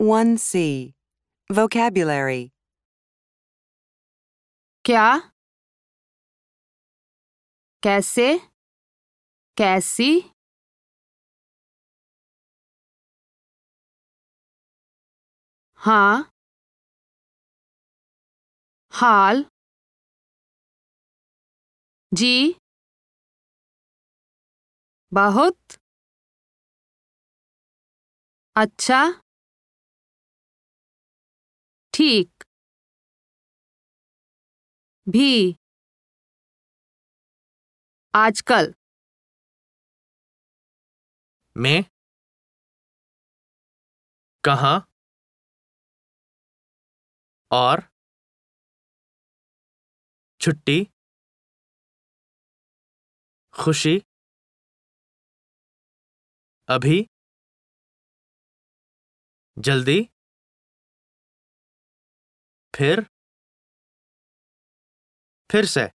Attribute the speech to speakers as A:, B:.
A: 1C. Vocabulary.
B: क्या? कैसे? कैसी? हाँ। हाल। जी। बहुत। अच्छा। ठीक। भी। आजकल।
C: में। कहा। और। छुट्टी। खुशी। अभी। जल्दी। फिर? फिर से।